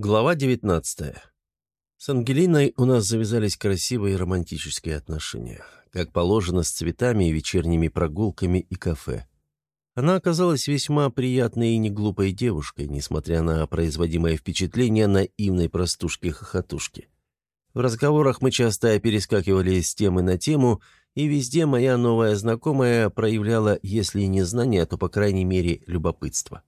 Глава 19. С Ангелиной у нас завязались красивые романтические отношения, как положено с цветами, вечерними прогулками и кафе. Она оказалась весьма приятной и неглупой девушкой, несмотря на производимое впечатление наивной простушки-хохотушки. В разговорах мы часто перескакивали с темы на тему, и везде моя новая знакомая проявляла, если не знание, то, по крайней мере, любопытство.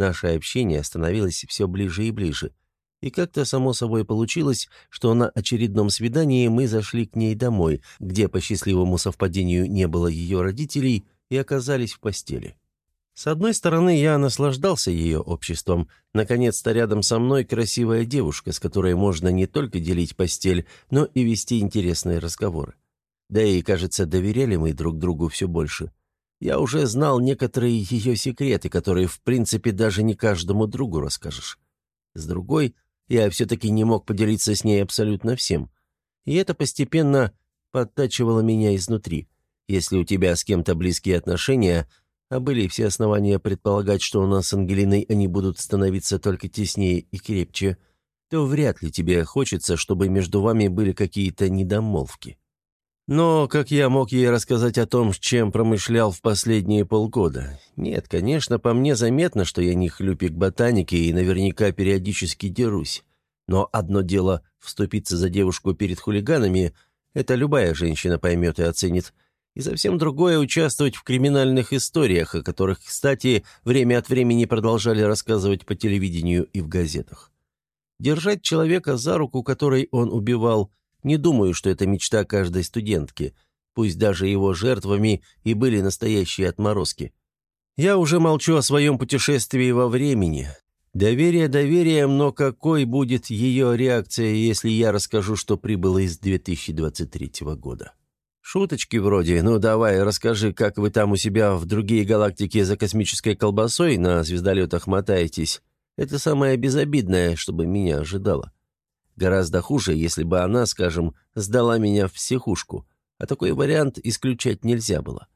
Наше общение становилось все ближе и ближе, и как-то само собой получилось, что на очередном свидании мы зашли к ней домой, где по счастливому совпадению не было ее родителей, и оказались в постели. С одной стороны, я наслаждался ее обществом. Наконец-то рядом со мной красивая девушка, с которой можно не только делить постель, но и вести интересные разговоры. Да и, кажется, доверяли мы друг другу все больше. Я уже знал некоторые ее секреты, которые, в принципе, даже не каждому другу расскажешь. С другой, я все-таки не мог поделиться с ней абсолютно всем. И это постепенно подтачивало меня изнутри. Если у тебя с кем-то близкие отношения, а были все основания предполагать, что у нас с Ангелиной они будут становиться только теснее и крепче, то вряд ли тебе хочется, чтобы между вами были какие-то недомолвки. Но как я мог ей рассказать о том, чем промышлял в последние полгода? Нет, конечно, по мне заметно, что я не хлюпик ботаники и наверняка периодически дерусь. Но одно дело вступиться за девушку перед хулиганами, это любая женщина поймет и оценит. И совсем другое участвовать в криминальных историях, о которых, кстати, время от времени продолжали рассказывать по телевидению и в газетах. Держать человека за руку, который он убивал, не думаю, что это мечта каждой студентки, пусть даже его жертвами и были настоящие отморозки. Я уже молчу о своем путешествии во времени. Доверие доверием, но какой будет ее реакция, если я расскажу, что прибыло из 2023 года? Шуточки вроде «Ну давай, расскажи, как вы там у себя в другие галактики за космической колбасой на звездолетах мотаетесь». Это самое безобидное, чтобы меня ожидало. Гораздо хуже, если бы она, скажем, сдала меня в психушку, а такой вариант исключать нельзя было.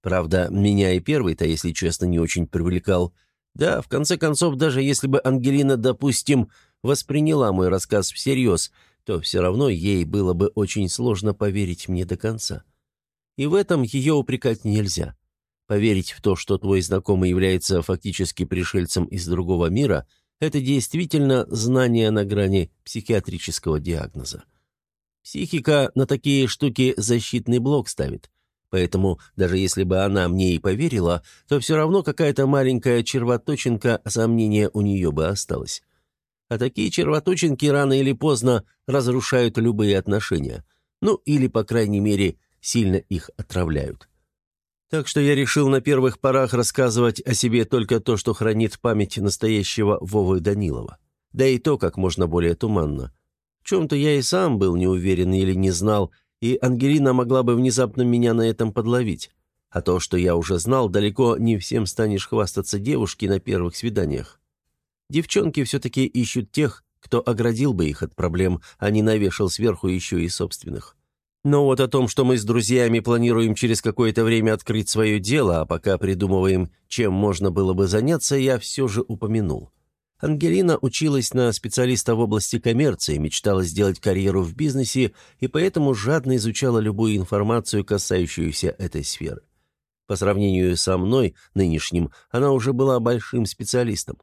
Правда, меня и первый-то, если честно, не очень привлекал. Да, в конце концов, даже если бы Ангелина, допустим, восприняла мой рассказ всерьез, то все равно ей было бы очень сложно поверить мне до конца. И в этом ее упрекать нельзя. Поверить в то, что твой знакомый является фактически пришельцем из другого мира – это действительно знание на грани психиатрического диагноза. Психика на такие штуки защитный блок ставит. Поэтому, даже если бы она мне и поверила, то все равно какая-то маленькая червоточинка сомнения у нее бы осталась. А такие червоточинки рано или поздно разрушают любые отношения. Ну, или, по крайней мере, сильно их отравляют. Так что я решил на первых порах рассказывать о себе только то, что хранит память настоящего Вовы Данилова. Да и то как можно более туманно. В чем-то я и сам был не уверен или не знал, и Ангелина могла бы внезапно меня на этом подловить. А то, что я уже знал, далеко не всем станешь хвастаться девушке на первых свиданиях. Девчонки все-таки ищут тех, кто оградил бы их от проблем, а не навешал сверху еще и собственных. Но вот о том, что мы с друзьями планируем через какое-то время открыть свое дело, а пока придумываем, чем можно было бы заняться, я все же упомянул. Ангелина училась на специалиста в области коммерции, мечтала сделать карьеру в бизнесе и поэтому жадно изучала любую информацию, касающуюся этой сферы. По сравнению со мной, нынешним, она уже была большим специалистом.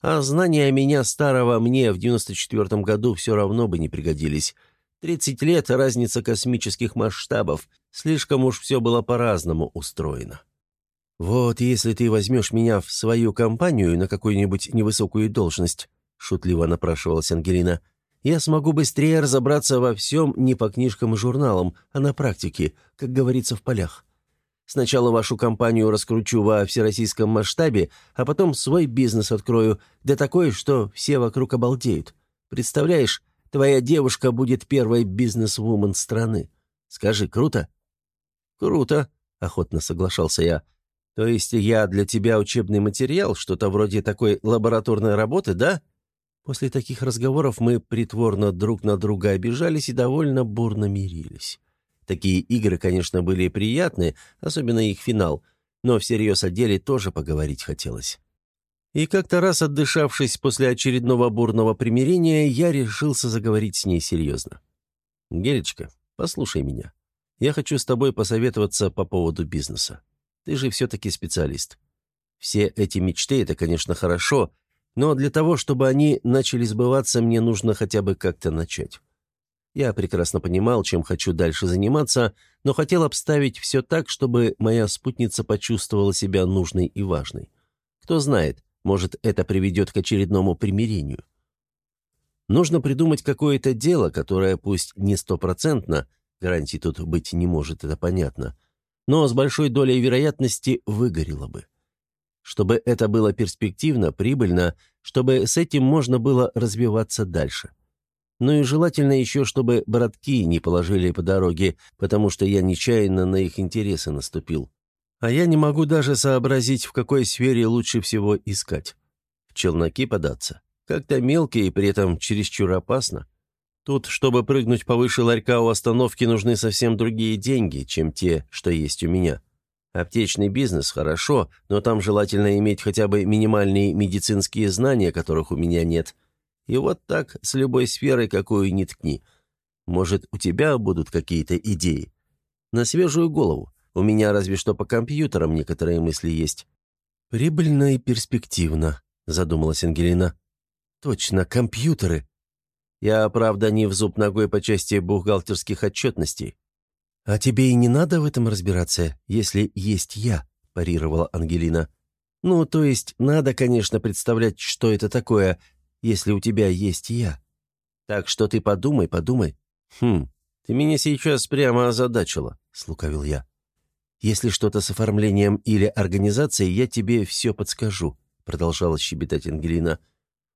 А знания меня старого мне в 94 году все равно бы не пригодились – Тридцать лет – разница космических масштабов. Слишком уж все было по-разному устроено. «Вот если ты возьмешь меня в свою компанию на какую-нибудь невысокую должность», – шутливо напрашивалась Ангелина, – «я смогу быстрее разобраться во всем не по книжкам и журналам, а на практике, как говорится в полях. Сначала вашу компанию раскручу во всероссийском масштабе, а потом свой бизнес открою, да такой, что все вокруг обалдеют. Представляешь, Твоя девушка будет первой бизнес-вумен страны. Скажи, круто?» «Круто», — охотно соглашался я. «То есть я для тебя учебный материал, что-то вроде такой лабораторной работы, да?» После таких разговоров мы притворно друг на друга обижались и довольно бурно мирились. Такие игры, конечно, были приятны, особенно их финал, но всерьез о деле тоже поговорить хотелось. И как-то раз отдышавшись после очередного бурного примирения, я решился заговорить с ней серьезно. «Гелечка, послушай меня. Я хочу с тобой посоветоваться по поводу бизнеса. Ты же все-таки специалист. Все эти мечты — это, конечно, хорошо, но для того, чтобы они начали сбываться, мне нужно хотя бы как-то начать. Я прекрасно понимал, чем хочу дальше заниматься, но хотел обставить все так, чтобы моя спутница почувствовала себя нужной и важной. Кто знает, может, это приведет к очередному примирению. Нужно придумать какое-то дело, которое пусть не стопроцентно, гарантий тут быть не может, это понятно, но с большой долей вероятности выгорело бы. Чтобы это было перспективно, прибыльно, чтобы с этим можно было развиваться дальше. Ну и желательно еще, чтобы братки не положили по дороге, потому что я нечаянно на их интересы наступил. А я не могу даже сообразить, в какой сфере лучше всего искать. В челноки податься. Как-то мелко и при этом чересчур опасно. Тут, чтобы прыгнуть повыше ларька у остановки, нужны совсем другие деньги, чем те, что есть у меня. Аптечный бизнес хорошо, но там желательно иметь хотя бы минимальные медицинские знания, которых у меня нет. И вот так с любой сферой, какую ни ткни. Может, у тебя будут какие-то идеи? На свежую голову. У меня разве что по компьютерам некоторые мысли есть». «Прибыльно и перспективно», — задумалась Ангелина. «Точно, компьютеры. Я, правда, не в зуб ногой по части бухгалтерских отчетностей». «А тебе и не надо в этом разбираться, если есть я», — парировала Ангелина. «Ну, то есть, надо, конечно, представлять, что это такое, если у тебя есть я. Так что ты подумай, подумай». «Хм, ты меня сейчас прямо озадачила», — слукавил я. «Если что-то с оформлением или организацией, я тебе все подскажу», — продолжала щебетать Ангелина.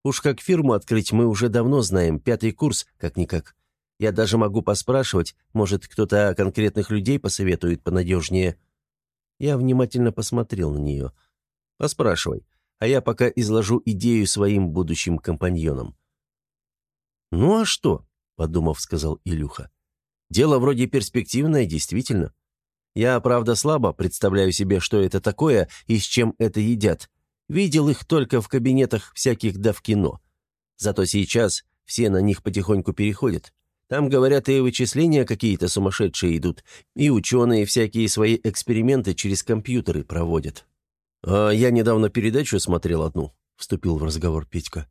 «Уж как фирму открыть мы уже давно знаем, пятый курс, как-никак. Я даже могу поспрашивать, может, кто-то конкретных людей посоветует понадежнее». Я внимательно посмотрел на нее. «Поспрашивай, а я пока изложу идею своим будущим компаньонам». «Ну а что?» — подумав, сказал Илюха. «Дело вроде перспективное, действительно. Я, правда, слабо представляю себе, что это такое и с чем это едят. Видел их только в кабинетах всяких да в кино. Зато сейчас все на них потихоньку переходят. Там, говорят, и вычисления какие-то сумасшедшие идут, и ученые всякие свои эксперименты через компьютеры проводят. «А я недавно передачу смотрел одну», — вступил в разговор Петька.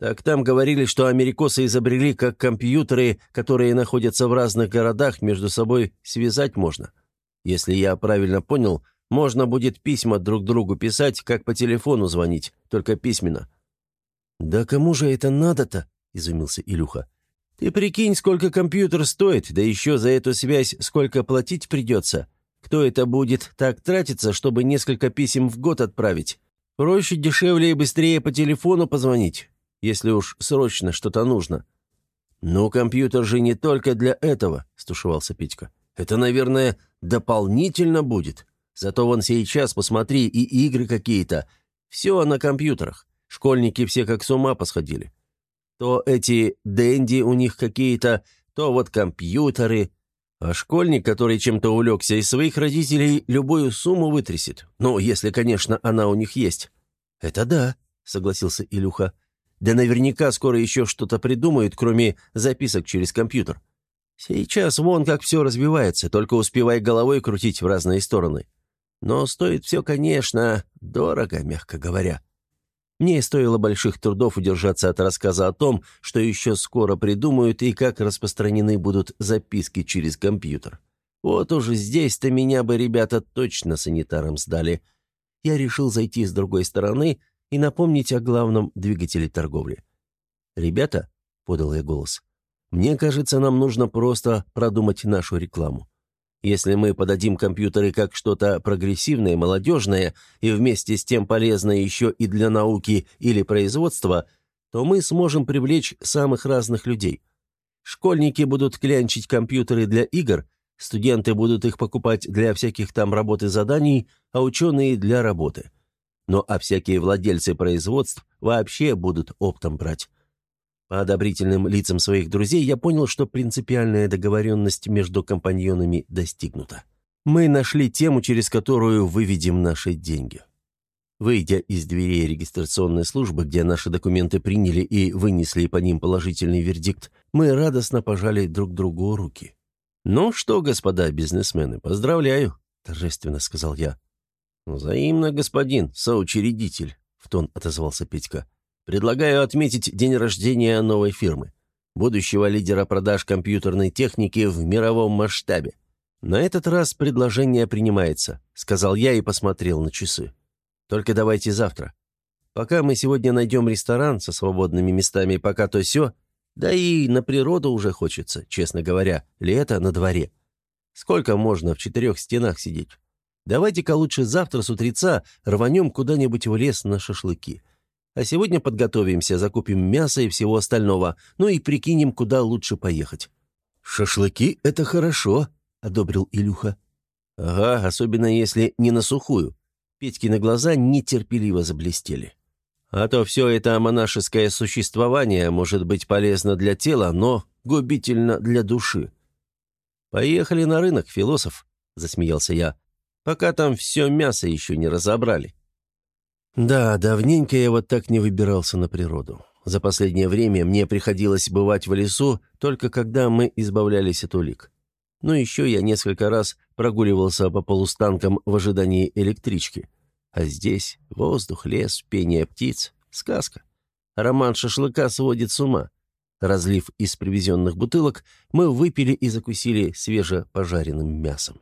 «Так там говорили, что америкосы изобрели, как компьютеры, которые находятся в разных городах, между собой связать можно. Если я правильно понял, можно будет письма друг другу писать, как по телефону звонить, только письменно». «Да кому же это надо-то?» — изумился Илюха. «Ты прикинь, сколько компьютер стоит, да еще за эту связь сколько платить придется. Кто это будет так тратиться, чтобы несколько писем в год отправить? Проще, дешевле и быстрее по телефону позвонить, если уж срочно что-то нужно». «Ну, компьютер же не только для этого», — стушевался Петька. Это, наверное, дополнительно будет. Зато вон сейчас, посмотри, и игры какие-то. Все на компьютерах. Школьники все как с ума посходили. То эти дэнди у них какие-то, то вот компьютеры. А школьник, который чем-то увлекся, из своих родителей любую сумму вытрясет. Ну, если, конечно, она у них есть. «Это да», — согласился Илюха. «Да наверняка скоро еще что-то придумают, кроме записок через компьютер. Сейчас вон как все развивается, только успевай головой крутить в разные стороны. Но стоит все, конечно, дорого, мягко говоря. Мне стоило больших трудов удержаться от рассказа о том, что еще скоро придумают и как распространены будут записки через компьютер. Вот уже здесь-то меня бы ребята точно санитаром сдали. Я решил зайти с другой стороны и напомнить о главном двигателе торговли. «Ребята», — подал я голос, мне кажется, нам нужно просто продумать нашу рекламу. Если мы подадим компьютеры как что-то прогрессивное, молодежное и вместе с тем полезное еще и для науки или производства, то мы сможем привлечь самых разных людей. Школьники будут клянчить компьютеры для игр, студенты будут их покупать для всяких там работ и заданий, а ученые для работы. Но а всякие владельцы производств вообще будут оптом брать. По одобрительным лицам своих друзей я понял, что принципиальная договоренность между компаньонами достигнута. Мы нашли тему, через которую выведем наши деньги. Выйдя из дверей регистрационной службы, где наши документы приняли и вынесли по ним положительный вердикт, мы радостно пожали друг другу руки. «Ну что, господа бизнесмены, поздравляю», — торжественно сказал я. «Взаимно, господин соучредитель», — в тон отозвался Петька. «Предлагаю отметить день рождения новой фирмы, будущего лидера продаж компьютерной техники в мировом масштабе. На этот раз предложение принимается», — сказал я и посмотрел на часы. Только давайте завтра. Пока мы сегодня найдем ресторан со свободными местами, пока то все, да и на природу уже хочется, честно говоря, лето на дворе. Сколько можно в четырех стенах сидеть? Давайте-ка лучше завтра с утреца рванем куда-нибудь в лес на шашлыки. А сегодня подготовимся, закупим мясо и всего остального, ну и прикинем, куда лучше поехать». «Шашлыки — это хорошо», — одобрил Илюха. «Ага, особенно если не на сухую. Петькины глаза нетерпеливо заблестели. «А то все это монашеское существование может быть полезно для тела, но губительно для души». «Поехали на рынок, философ», — засмеялся я, «пока там все мясо еще не разобрали». Да, давненько я вот так не выбирался на природу. За последнее время мне приходилось бывать в лесу, только когда мы избавлялись от улик. Но еще я несколько раз прогуливался по полустанкам в ожидании электрички. А здесь воздух, лес, пение птиц — сказка. Роман шашлыка сводит с ума. Разлив из привезенных бутылок, мы выпили и закусили свежепожаренным мясом.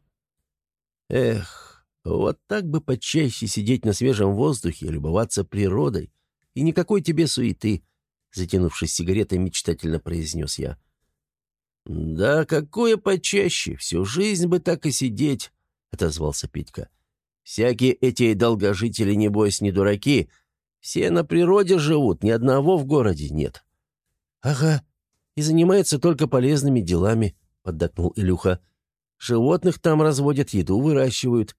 Эх, вот так бы почаще сидеть на свежем воздухе, любоваться природой. И никакой тебе суеты, — затянувшись сигаретой, мечтательно произнес я. — «Да какое почаще, всю жизнь бы так и сидеть», — отозвался Петька. «Всякие эти долгожители, небось, не дураки. Все на природе живут, ни одного в городе нет». «Ага, и занимается только полезными делами», — поддакнул Илюха. «Животных там разводят, еду выращивают.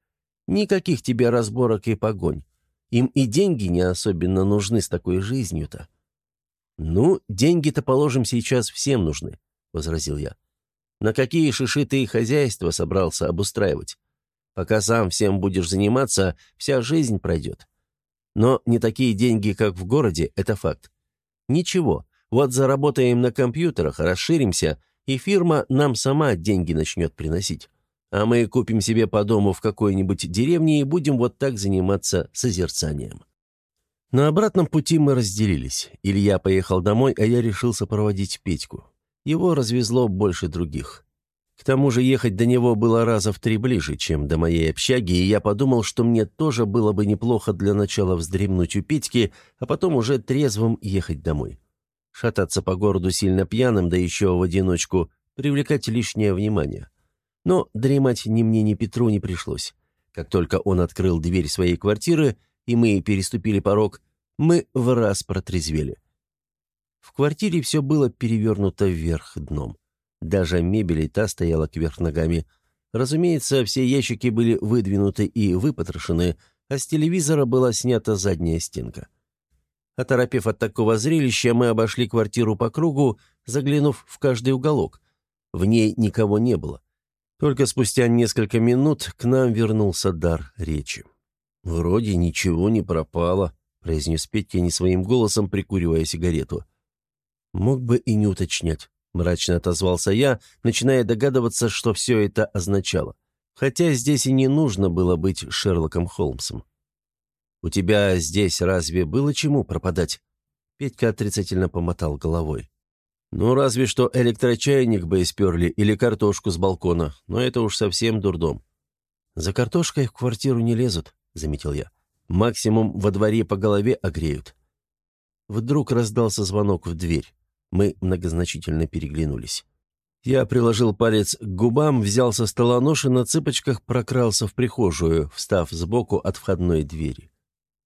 Никаких тебе разборок и погонь. Им и деньги не особенно нужны с такой жизнью-то». «Ну, деньги-то, положим, сейчас всем нужны. — возразил я. «На какие шиши ты хозяйство собрался обустраивать? Пока сам всем будешь заниматься, вся жизнь пройдет. Но не такие деньги, как в городе, это факт. Ничего, вот заработаем на компьютерах, расширимся, и фирма нам сама деньги начнет приносить. А мы купим себе по дому в какой-нибудь деревне и будем вот так заниматься созерцанием». На обратном пути мы разделились. Илья поехал домой, а я решился проводить Петьку. Его развезло больше других. К тому же ехать до него было раза в три ближе, чем до моей общаги, и я подумал, что мне тоже было бы неплохо для начала вздремнуть у Петьки, а потом уже трезвым ехать домой. Шататься по городу сильно пьяным, да еще в одиночку, привлекать лишнее внимание. Но дремать ни мне, ни Петру не пришлось. Как только он открыл дверь своей квартиры, и мы переступили порог, мы в раз протрезвели. В квартире все было перевернуто вверх дном. Даже мебель и та стояла кверх ногами. Разумеется, все ящики были выдвинуты и выпотрошены, а с телевизора была снята задняя стенка. Оторопев от такого зрелища, мы обошли квартиру по кругу, заглянув в каждый уголок. В ней никого не было. Только спустя несколько минут к нам вернулся дар речи. «Вроде ничего не пропало», — произнес Петя не своим голосом, прикуривая сигарету. «Мог бы и не уточнять», — мрачно отозвался я, начиная догадываться, что все это означало. Хотя здесь и не нужно было быть Шерлоком Холмсом. «У тебя здесь разве было чему пропадать?» Петька отрицательно помотал головой. «Ну, разве что электрочайник бы исперли или картошку с балкона, но это уж совсем дурдом». «За картошкой в квартиру не лезут», — заметил я. «Максимум во дворе по голове огреют». Вдруг раздался звонок в дверь. Мы многозначительно переглянулись. Я приложил палец к губам, взял со стола нож и на цыпочках прокрался в прихожую, встав сбоку от входной двери.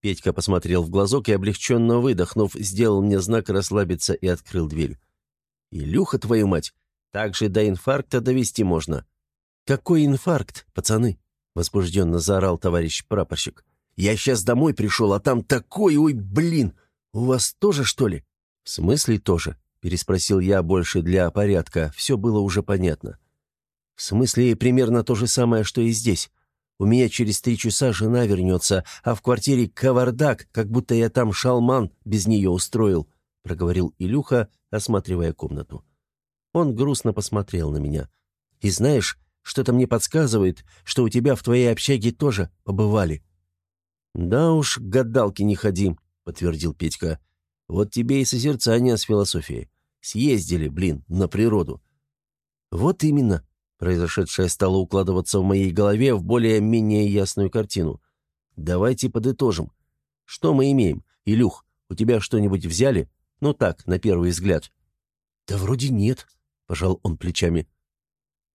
Петька посмотрел в глазок и, облегченно выдохнув, сделал мне знак расслабиться и открыл дверь. «Илюха, твою мать! Так же до инфаркта довести можно!» «Какой инфаркт, пацаны?» — возбужденно заорал товарищ прапорщик. «Я сейчас домой пришел, а там такой, ой, блин! У вас тоже, что ли?» «В смысле тоже?» переспросил я больше для порядка, все было уже понятно. В смысле, примерно то же самое, что и здесь. У меня через три часа жена вернется, а в квартире кавардак, как будто я там шалман без нее устроил», — проговорил Илюха, осматривая комнату. Он грустно посмотрел на меня. «И знаешь, что-то мне подсказывает, что у тебя в твоей общаге тоже побывали». «Да уж, к гадалке не ходи», — подтвердил Петька. «Вот тебе и созерцание с философией. Съездили, блин, на природу». «Вот именно», Произошедшее стало укладываться в моей голове в более-менее ясную картину. Давайте подытожим. Что мы имеем? Илюх, у тебя что-нибудь взяли? Ну так, на первый взгляд. Да вроде нет, пожал он плечами.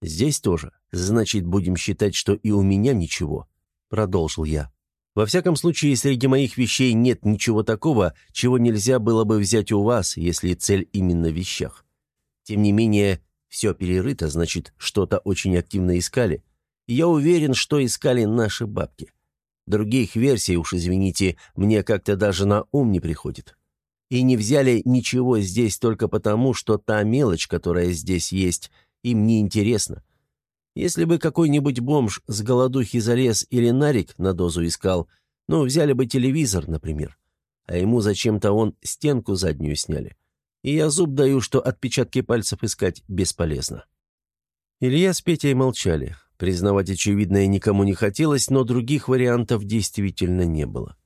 Здесь тоже. Значит, будем считать, что и у меня ничего, продолжил я. Во всяком случае, среди моих вещей нет ничего такого, чего нельзя было бы взять у вас, если цель именно в вещах. Тем не менее, все перерыто, значит, что-то очень активно искали. И я уверен, что искали наши бабки. Других версий, уж извините, мне как-то даже на ум не приходит. И не взяли ничего здесь только потому, что та мелочь, которая здесь есть, им не интересна. Если бы какой-нибудь бомж с голодухи залез или нарик на дозу искал, ну, взяли бы телевизор, например. А ему зачем-то он стенку заднюю сняли. И я зуб даю, что отпечатки пальцев искать бесполезно. Илья с Петей молчали. Признавать очевидное никому не хотелось, но других вариантов действительно не было.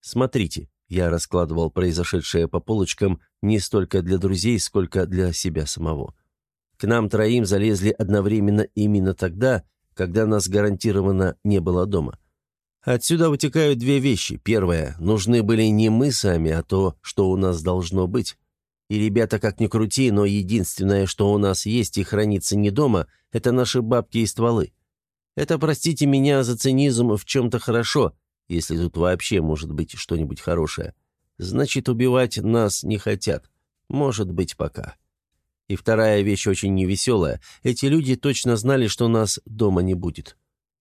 «Смотрите», — я раскладывал произошедшее по полочкам не столько для друзей, сколько для себя самого. К нам троим залезли одновременно именно тогда, когда нас гарантированно не было дома. Отсюда вытекают две вещи. Первое, нужны были не мы сами, а то, что у нас должно быть. И ребята, как ни крути, но единственное, что у нас есть и хранится не дома, это наши бабки и стволы. Это, простите меня за цинизм, в чем-то хорошо, если тут вообще может быть что-нибудь хорошее. Значит, убивать нас не хотят. Может быть, пока. И вторая вещь очень невеселая. Эти люди точно знали, что нас дома не будет.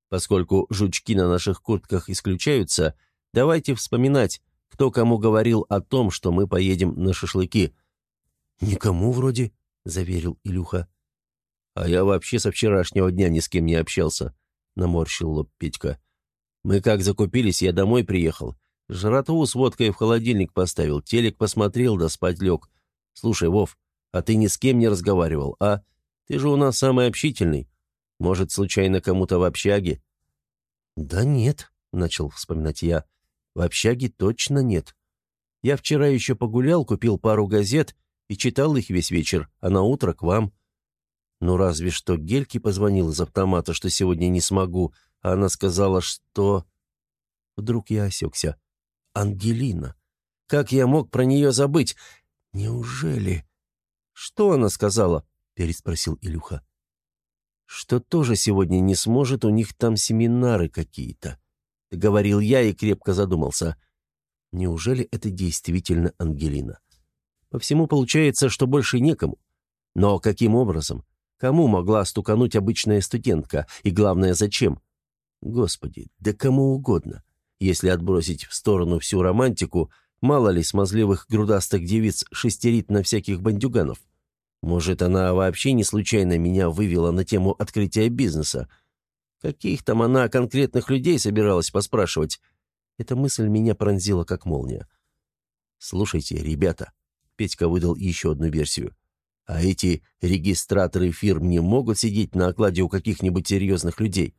Поскольку жучки на наших куртках исключаются, давайте вспоминать, кто кому говорил о том, что мы поедем на шашлыки – «Никому вроде», — заверил Илюха. «А я вообще со вчерашнего дня ни с кем не общался», — наморщил лоб Петька. «Мы как закупились, я домой приехал. Жратву с водкой в холодильник поставил, телек посмотрел, да спать лег. Слушай, Вов, а ты ни с кем не разговаривал, а? Ты же у нас самый общительный. Может, случайно кому-то в общаге?» «Да нет», — начал вспоминать я. «В общаге точно нет. Я вчера еще погулял, купил пару газет и читал их весь вечер, а на утро к вам. Ну, разве что Гельке позвонил из автомата, что сегодня не смогу, она сказала, что... Вдруг я осекся. Ангелина. Как я мог про нее забыть? Неужели... Что она сказала? Переспросил Илюха. Что тоже сегодня не сможет, у них там семинары какие-то. Говорил я и крепко задумался. Неужели это действительно Ангелина? По всему получается, что больше некому. Но каким образом? Кому могла стукануть обычная студентка? И главное, зачем? Господи, да кому угодно. Если отбросить в сторону всю романтику, мало ли смазливых грудастых девиц шестерит на всяких бандюганов. Может, она вообще не случайно меня вывела на тему открытия бизнеса? Каких там она конкретных людей собиралась поспрашивать? Эта мысль меня пронзила как молния. «Слушайте, ребята», Петька выдал еще одну версию. А эти регистраторы фирм не могут сидеть на окладе у каких-нибудь серьезных людей.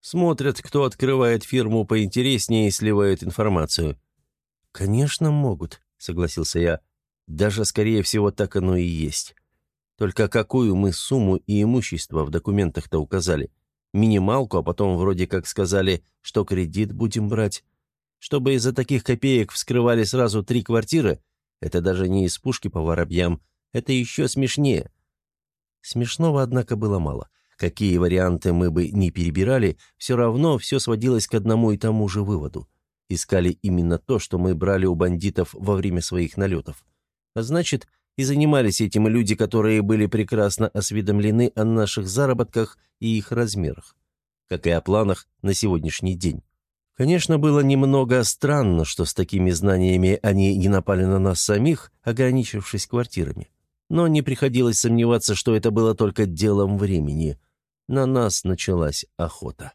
Смотрят, кто открывает фирму поинтереснее и сливают информацию. «Конечно, могут», — согласился я. «Даже, скорее всего, так оно и есть. Только какую мы сумму и имущество в документах-то указали? Минималку, а потом вроде как сказали, что кредит будем брать. Чтобы из-за таких копеек вскрывали сразу три квартиры, это даже не из пушки по воробьям, это еще смешнее. Смешного, однако, было мало. Какие варианты мы бы ни перебирали, все равно все сводилось к одному и тому же выводу. Искали именно то, что мы брали у бандитов во время своих налетов. А значит, и занимались этим люди, которые были прекрасно осведомлены о наших заработках и их размерах, как и о планах на сегодняшний день. Конечно, было немного странно, что с такими знаниями они не напали на нас самих, ограничившись квартирами. Но не приходилось сомневаться, что это было только делом времени. На нас началась охота.